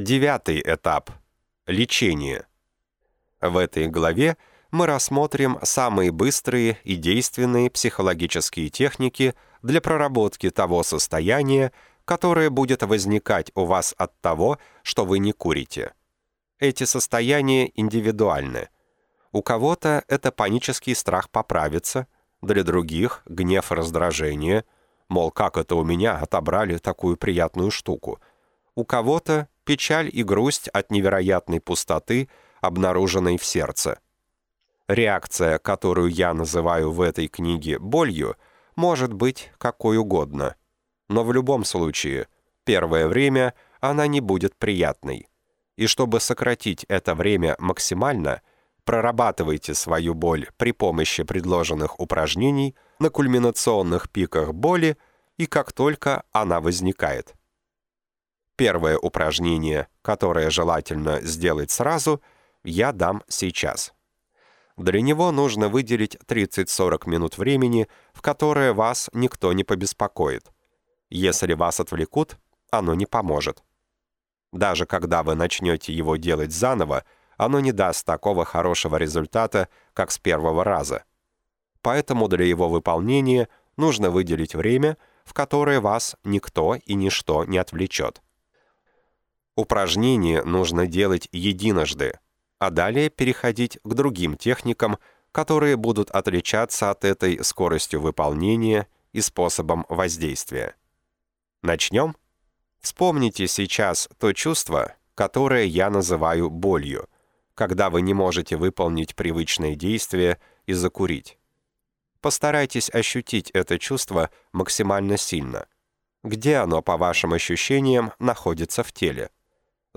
Девятый этап. Лечение. В этой главе мы рассмотрим самые быстрые и действенные психологические техники для проработки того состояния, которое будет возникать у вас от того, что вы не курите. Эти состояния индивидуальны. У кого-то это панический страх поправиться, для других — гнев и раздражение, мол, как это у меня отобрали такую приятную штуку. У кого-то печаль и грусть от невероятной пустоты, обнаруженной в сердце. Реакция, которую я называю в этой книге болью, может быть какой угодно. Но в любом случае, первое время она не будет приятной. И чтобы сократить это время максимально, прорабатывайте свою боль при помощи предложенных упражнений на кульминационных пиках боли и как только она возникает. Первое упражнение, которое желательно сделать сразу, я дам сейчас. Для него нужно выделить 30-40 минут времени, в которое вас никто не побеспокоит. Если вас отвлекут, оно не поможет. Даже когда вы начнете его делать заново, оно не даст такого хорошего результата, как с первого раза. Поэтому для его выполнения нужно выделить время, в которое вас никто и ничто не отвлечет. Упражнение нужно делать единожды, а далее переходить к другим техникам, которые будут отличаться от этой скоростью выполнения и способом воздействия. Начнем? Вспомните сейчас то чувство, которое я называю болью, когда вы не можете выполнить привычное действие и закурить. Постарайтесь ощутить это чувство максимально сильно. Где оно, по вашим ощущениям, находится в теле?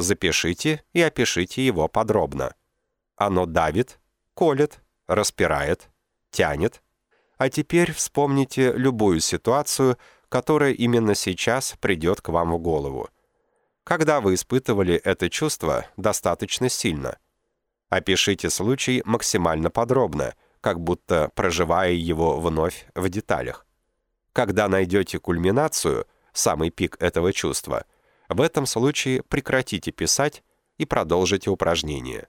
Запишите и опишите его подробно. Оно давит, колет, распирает, тянет. А теперь вспомните любую ситуацию, которое именно сейчас придет к вам в голову. Когда вы испытывали это чувство достаточно сильно. Опишите случай максимально подробно, как будто проживая его вновь в деталях. Когда найдете кульминацию, самый пик этого чувства, в этом случае прекратите писать и продолжите упражнение.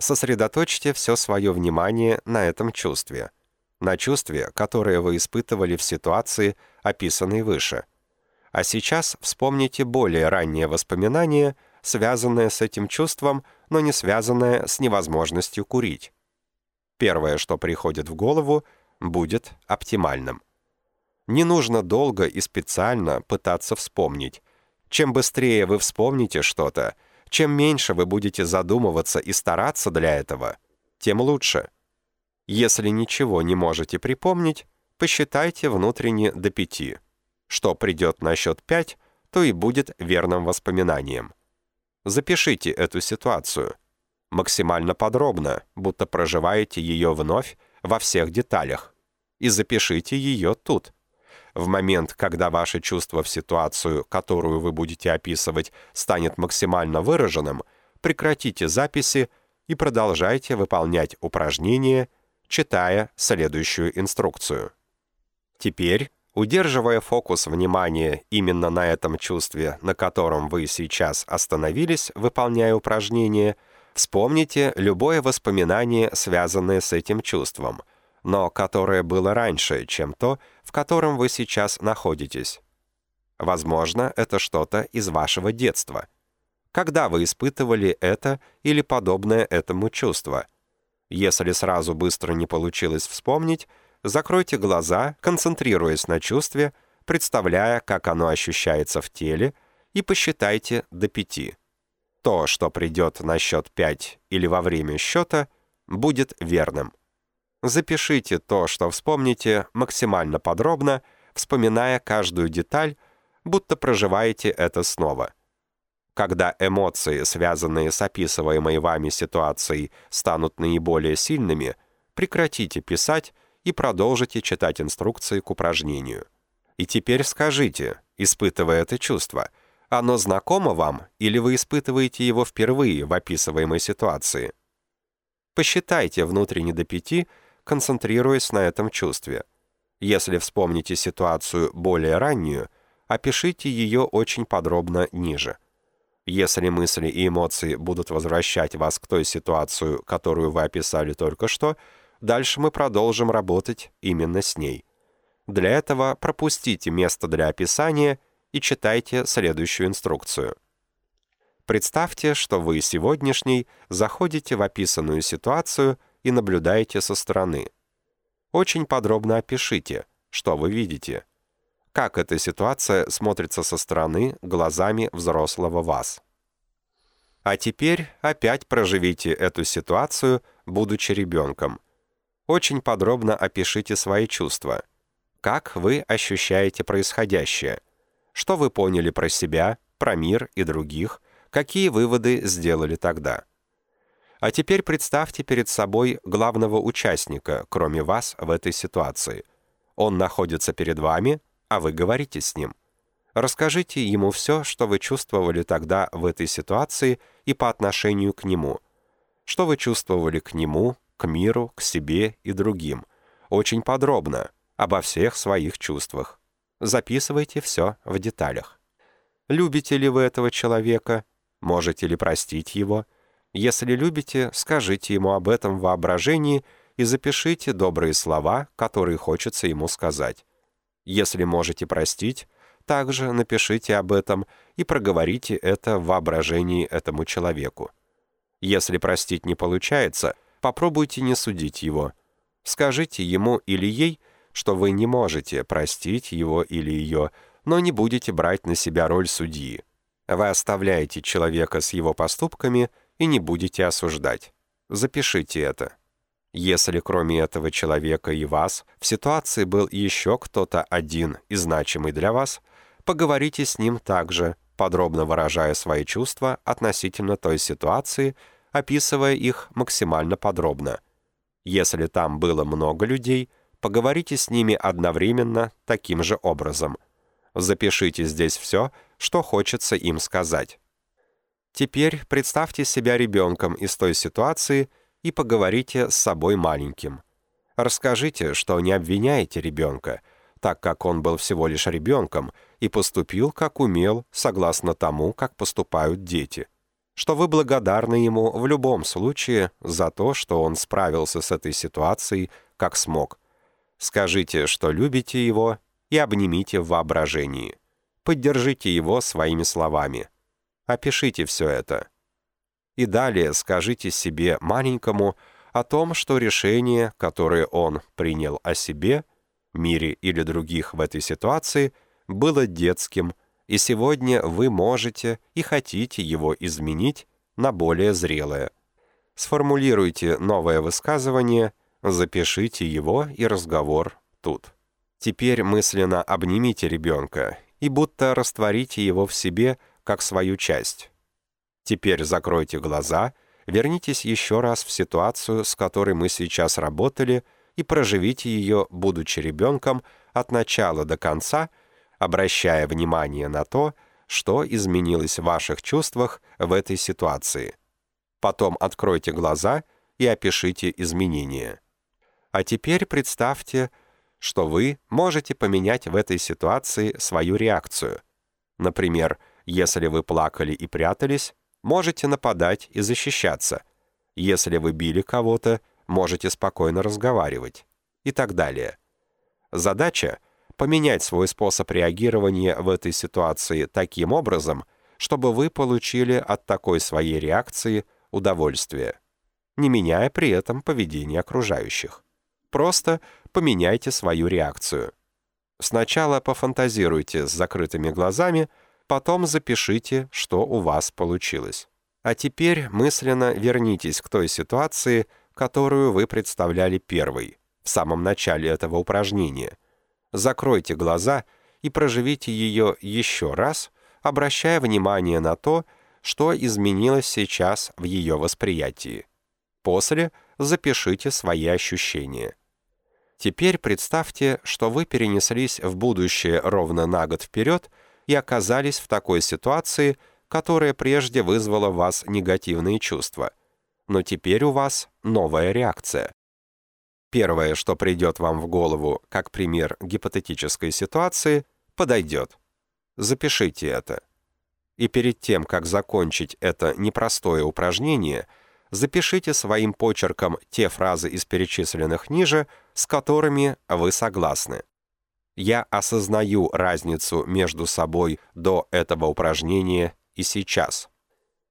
Сосредоточьте все свое внимание на этом чувстве – на чувстве, которое вы испытывали в ситуации, описанной выше. А сейчас вспомните более раннее воспоминание, связанное с этим чувством, но не связанное с невозможностью курить. Первое, что приходит в голову, будет оптимальным. Не нужно долго и специально пытаться вспомнить. Чем быстрее вы вспомните что-то, чем меньше вы будете задумываться и стараться для этого, тем лучше. Если ничего не можете припомнить, посчитайте внутренне до пяти. Что придет на счет пять, то и будет верным воспоминанием. Запишите эту ситуацию. Максимально подробно, будто проживаете ее вновь во всех деталях. И запишите ее тут. В момент, когда ваше чувство в ситуацию, которую вы будете описывать, станет максимально выраженным, прекратите записи и продолжайте выполнять упражнения читая следующую инструкцию. Теперь, удерживая фокус внимания именно на этом чувстве, на котором вы сейчас остановились, выполняя упражнение, вспомните любое воспоминание, связанное с этим чувством, но которое было раньше, чем то, в котором вы сейчас находитесь. Возможно, это что-то из вашего детства. Когда вы испытывали это или подобное этому чувство – если сразу быстро не получилось вспомнить, закройте глаза, концентрируясь на чувстве, представляя, как оно ощущается в теле, и посчитайте до пяти. То, что придет на счет 5 или во время счета, будет верным. Запишите то, что вспомните, максимально подробно, вспоминая каждую деталь, будто проживаете это снова – когда эмоции, связанные с описываемой вами ситуацией, станут наиболее сильными, прекратите писать и продолжите читать инструкции к упражнению. И теперь скажите, испытывая это чувство, оно знакомо вам или вы испытываете его впервые в описываемой ситуации? Посчитайте внутренне до пяти, концентрируясь на этом чувстве. Если вспомните ситуацию более раннюю, опишите ее очень подробно ниже. Если мысли и эмоции будут возвращать вас к той ситуации, которую вы описали только что, дальше мы продолжим работать именно с ней. Для этого пропустите место для описания и читайте следующую инструкцию. Представьте, что вы сегодняшний заходите в описанную ситуацию и наблюдаете со стороны. Очень подробно опишите, что вы видите. Как эта ситуация смотрится со стороны глазами взрослого вас. А теперь опять проживите эту ситуацию, будучи ребенком. Очень подробно опишите свои чувства. Как вы ощущаете происходящее? Что вы поняли про себя, про мир и других? Какие выводы сделали тогда? А теперь представьте перед собой главного участника, кроме вас, в этой ситуации. Он находится перед вами, а вы говорите с ним. Расскажите ему все, что вы чувствовали тогда в этой ситуации и по отношению к нему. Что вы чувствовали к нему, к миру, к себе и другим. Очень подробно, обо всех своих чувствах. Записывайте все в деталях. Любите ли вы этого человека? Можете ли простить его? Если любите, скажите ему об этом воображении и запишите добрые слова, которые хочется ему сказать. Если можете простить, также напишите об этом и проговорите это в воображении этому человеку. Если простить не получается, попробуйте не судить его. Скажите ему или ей, что вы не можете простить его или ее, но не будете брать на себя роль судьи. Вы оставляете человека с его поступками и не будете осуждать. Запишите это. Если кроме этого человека и вас в ситуации был еще кто-то один и значимый для вас, поговорите с ним также, подробно выражая свои чувства относительно той ситуации, описывая их максимально подробно. Если там было много людей, поговорите с ними одновременно таким же образом. Запишите здесь все, что хочется им сказать. Теперь представьте себя ребенком из той ситуации – и поговорите с собой маленьким. Расскажите, что не обвиняете ребенка, так как он был всего лишь ребенком и поступил, как умел, согласно тому, как поступают дети. Что вы благодарны ему в любом случае за то, что он справился с этой ситуацией, как смог. Скажите, что любите его, и обнимите в воображении. Поддержите его своими словами. Опишите все это и далее скажите себе маленькому о том, что решение, которое он принял о себе, мире или других в этой ситуации, было детским, и сегодня вы можете и хотите его изменить на более зрелое. Сформулируйте новое высказывание, запишите его и разговор тут. Теперь мысленно обнимите ребенка и будто растворите его в себе как свою часть. Теперь закройте глаза, вернитесь еще раз в ситуацию, с которой мы сейчас работали, и проживите ее, будучи ребенком, от начала до конца, обращая внимание на то, что изменилось в ваших чувствах в этой ситуации. Потом откройте глаза и опишите изменения. А теперь представьте, что вы можете поменять в этой ситуации свою реакцию. Например, если вы плакали и прятались, можете нападать и защищаться. Если вы били кого-то, можете спокойно разговаривать. И так далее. Задача — поменять свой способ реагирования в этой ситуации таким образом, чтобы вы получили от такой своей реакции удовольствие, не меняя при этом поведение окружающих. Просто поменяйте свою реакцию. Сначала пофантазируйте с закрытыми глазами — Потом запишите, что у вас получилось. А теперь мысленно вернитесь к той ситуации, которую вы представляли первой, в самом начале этого упражнения. Закройте глаза и проживите ее еще раз, обращая внимание на то, что изменилось сейчас в ее восприятии. После запишите свои ощущения. Теперь представьте, что вы перенеслись в будущее ровно на год вперед и оказались в такой ситуации, которая прежде вызвала в вас негативные чувства. Но теперь у вас новая реакция. Первое, что придет вам в голову как пример гипотетической ситуации, подойдет. Запишите это. И перед тем, как закончить это непростое упражнение, запишите своим почерком те фразы из перечисленных ниже, с которыми вы согласны. Я осознаю разницу между собой до этого упражнения и сейчас.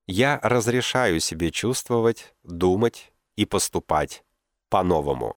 Я разрешаю себе чувствовать, думать и поступать по-новому.